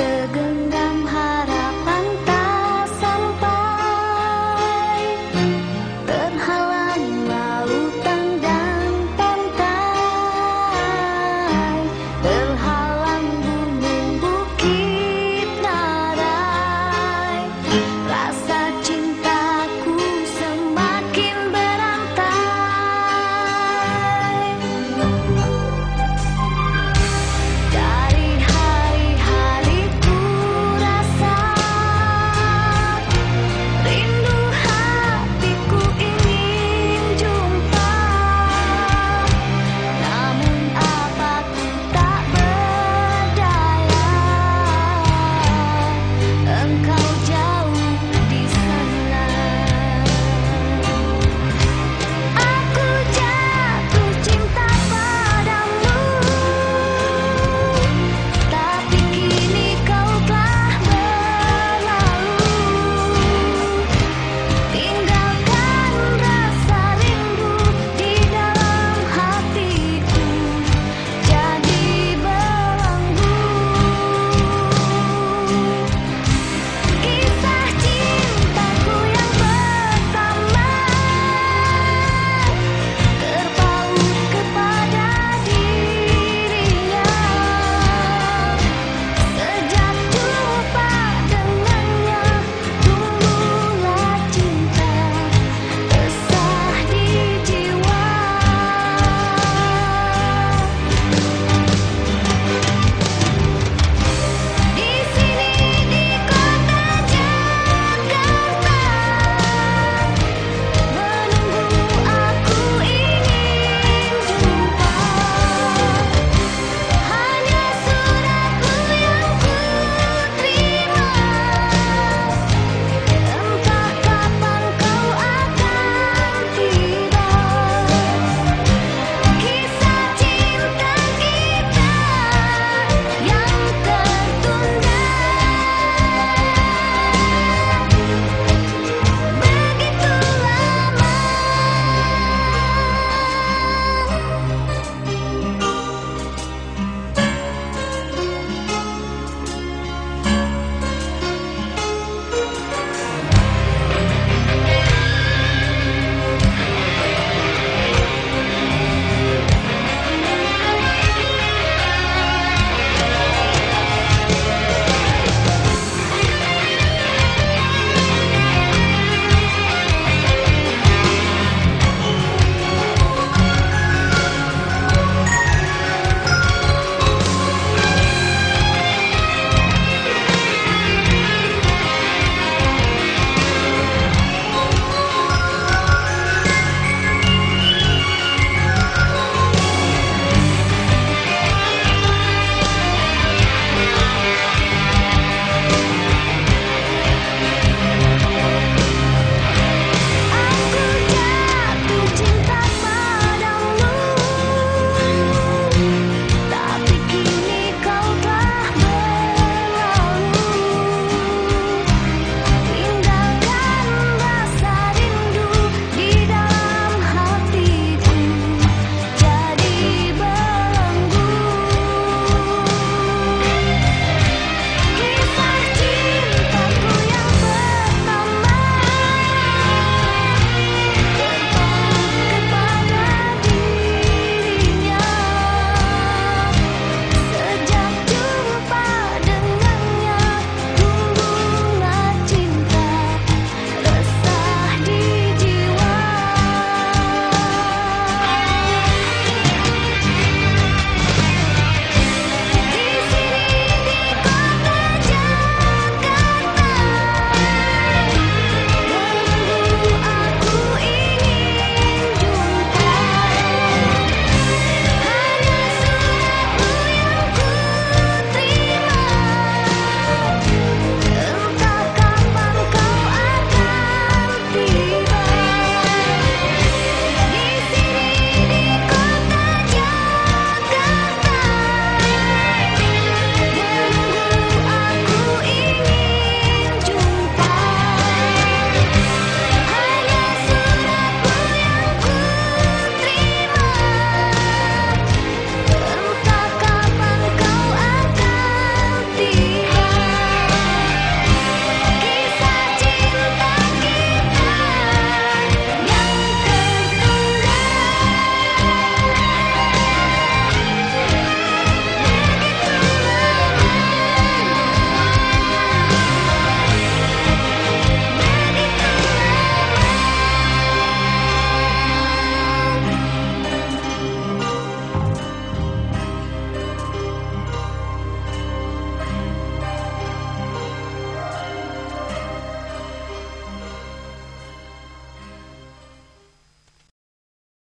的，更干旱。